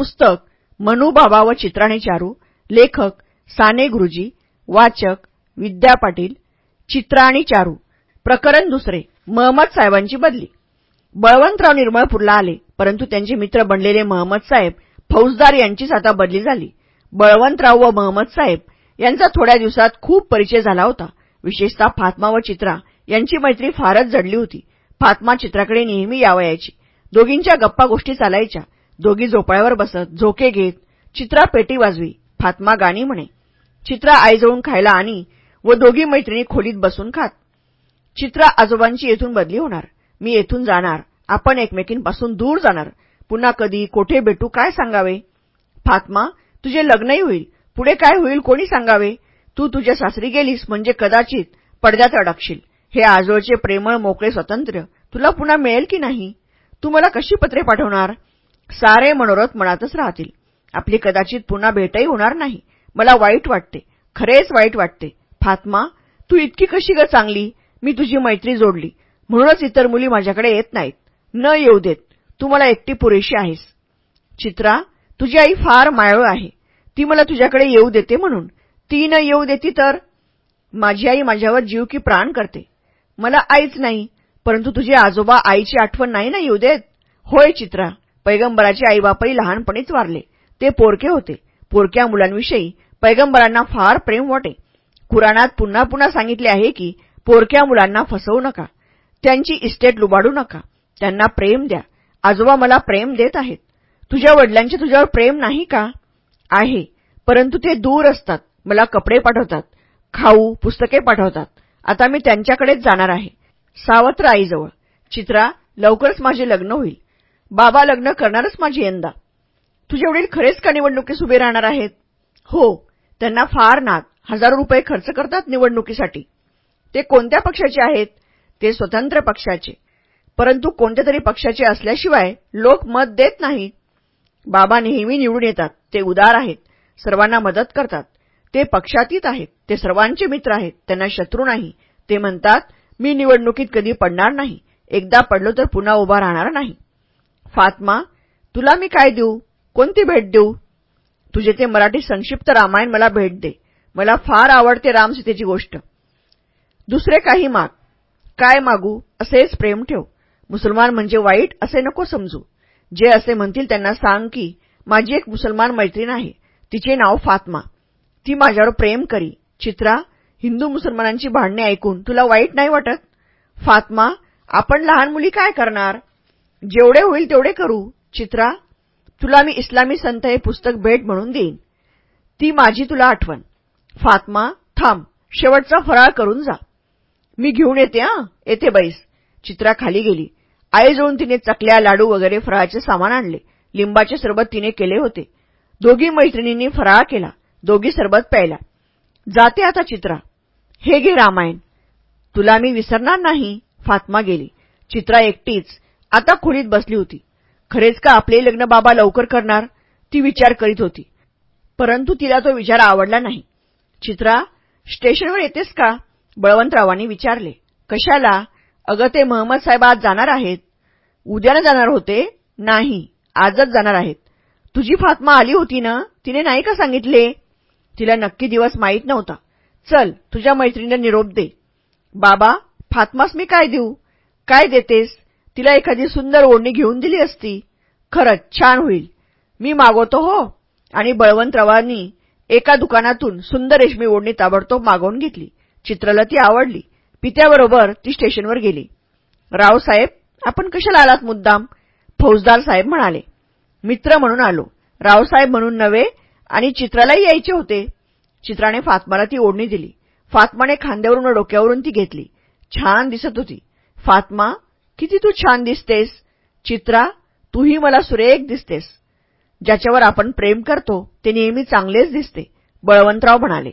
पुस्तक मनुबाबा व चित्राने चारू लेखक साने गुरुजी वाचक विद्या पाटील चित्राणी आणि चारू प्रकरण दुसरे महमद साहेबांची बदली. बळवंतराव निर्मळपूरला आले परंतु त्यांचे मित्र बनलेले महमद साहेब फौजदार यांचीच आता बदली झाली. बळवंतराव व महमद साहेब यांचा थोड्या दिवसात खूप परिचय झाला होता. विशेषतः फात्मा व चित्रा यांची मैत्री फारच जडली होती. फात्मा चित्राकडे नेहमी यावयाची. दोघींच्या गप्पा गोष्टी चालायच्या. दोघी झोपाळ्यावर बसत झोके घेत चित्रा पेटी वाजवी फातमा गाणी म्हणे. चित्रा आईजवळून खायला आणि व दोघी मैत्रिणी खोलीत बसून खात. चित्रा आजोबांची येथून बदली होणार. मी येथून जाणार. आपण एकमेकींपासून दूर जाणार. पुन्हा कधी कोठे भेटू काय सांगावे? फात्मा तुझे लग्नही होईल. पुढे काय होईल कोणी सांगावे? तू तुझ्या सासरी गेलीस म्हणजे कदाचित पडद्यात अडकशील. हे आजोळचे प्रेमळ मोकळे स्वतंत्र. तुला पुन्हा मिळेल की नाही? तू मला कशी पत्रे पाठवणार? सारे मनोरथ मनातच राहतील. आपली कदाचित पुन्हा भेटही होणार नाही. मला वाईट वाटते. खरेच वाईट वाटते. फात्मा तू इतकी कशी ग चांगली? मी तुझी मैत्री जोडली. म्हणूनच इतर मुली माझ्याकडे येत नाहीत. न येऊ देत. तू मला एकटी पुरेशी आहेस. चित्रा तुझी आई फार मायळ आहे. ती मला तुझ्याकडे येऊ देते म्हणून. ती न येऊ देती तर? माझी आई माझ्यावर जीव की प्राण करते. मला आईच नाही परंतु तुझे आजोबा आईची आठवण नाही ना येऊ देत? होय चित्रा. पैगंबराचे आईबापही लहानपणीच वारले. ते पोरके होते. पोरक्या मुलांविषयी पैगंबरांना फार प्रेम वाटे. कुराणात पुन्हा पुन्हा सांगितले आहे की पोरक्या मुलांना फसवू नका. त्यांची इस्टेट लुबाडू नका. त्यांना प्रेम द्या. आजोबा मला प्रेम देत आहेत. तुझ्या वडिलांचे तुझ्यावर प्रेम नाही का? आहे. परंतु ते दूर असतात. मला कपडे पाठवतात. खाऊ पुस्तके पाठवतात. आता मी त्यांच्याकडेच जाणार आहे. सावत्र आईजवळ. चित्रा लवकरच माझे लग्न होईल. बाबा लग्न करणारच माझी यंदा. तुझे वडील खरेच का निवडणुकीस उभे राहणार आहेत? हो त्यांना फार नाद. हजारो रुपये खर्च करतात निवडणुकीसाठी. ते कोणत्या पक्षाचे आहेत? ते स्वतंत्र पक्षाचे. परंतु कोणत्या तरी पक्षाचे असल्याशिवाय लोक मत देत नाहीत. बाबा नेहमी निवडून येतात. ते उदार आहेत. सर्वांना मदत करतात. ते पक्षातीत आहेत. ते सर्वांचे मित्र आहेत. त्यांना शत्रू नाही. ते म्हणतात मी निवडणुकीत कधी पडणार नाही. एकदा पडलो तर पुन्हा उभा राहणार नाही. फातमा तुला मी काय देऊ? कोणती भेट देऊ? तुझे ते मराठी संक्षिप्त रामायण मला भेट दे. मला फार आवडते रामसीतेची गोष्ट. दुसरे काही माग. काय मागू? असेच प्रेम ठेव. मुसलमान म्हणजे वाईट असे नको समजू. जे असे म्हणतील त्यांना सांग की माझी एक मुसलमान मैत्रीण आहे. तिचे नाव फातमा. ती माझ्यावर प्रेम करी. चित्रा हिंदू मुसलमानांची भांडणे ऐकून तुला वाईट नाही वाटत? फातमा आपण लहान मुली काय करणार? जेवढे होईल तेवढे करू. चित्रा तुला मी इस्लामी संत हे पुस्तक भेट म्हणून देईन. ती माझी तुला आठवण. फात्मा थांब. शेवटचा फराळ करून जा. मी घेऊन येते हा. येते बैस. चित्रा खाली गेली. आईजवळून तिने चकल्या लाडू वगैरे फराळाचे सामान आणले. लिंबाचे सरबत तिने केले होते. दोघी मैत्रिणींनी फराळ केला. दोघी सरबत प्यायला. जाते आता चित्रा. हे घे रामायण. तुला मी विसरणार नाही. फातमा गेली. चित्रा एकटीच. आता खोलीत बसली होती. खरेच का आपले लग्न बाबा लवकर करणार? ती विचार करीत होती. परंतु तिला तो विचार आवडला नाही. चित्रा स्टेशनवर येतेस का? बळवंतरावांनी विचारले. कशाला? अगं ते महम्मद साहेब आज जाणार आहेत. उद्यानं जाणार होते? नाही आजच जाणार आहेत. तुझी फातमा आली होती ना? तिने नाही का सांगितले? तिला नक्की दिवस माहीत नव्हता. चल तुझ्या मैत्रिणीला निरोप दे. बाबा फातमास मी काय देऊ? काय देतेस? तिला एखादी सुंदर ओढणी घेऊन दिली असती. खरंच छान होईल. मी मागवतो हो. आणि बळवंतरावांनी एका दुकानातून सुंदर रेशमी ओढणी ताबडतोब मागवून घेतली. चित्रला ती आवडली. पित्याबरोबर ती स्टेशनवर गेली. रावसाहेब आपण कशाला आलात मुद्दाम? फौजदार साहेब म्हणाले. मित्र म्हणून आलो. रावसाहेब म्हणून नव्हे आणि चित्रालाही यायचे होते. चित्राने फातमाला ती ओढणी दिली. फात्माने खांद्यावरून डोक्यावरून ती घेतली. छान दिसत होती. फातमा किती तू छान दिसतेस. चित्रा तूही मला सुरेख दिसतेस. ज्याच्यावर आपण प्रेम करतो ते नेहमी चांगलेच दिसते. बळवंतराव म्हणाले.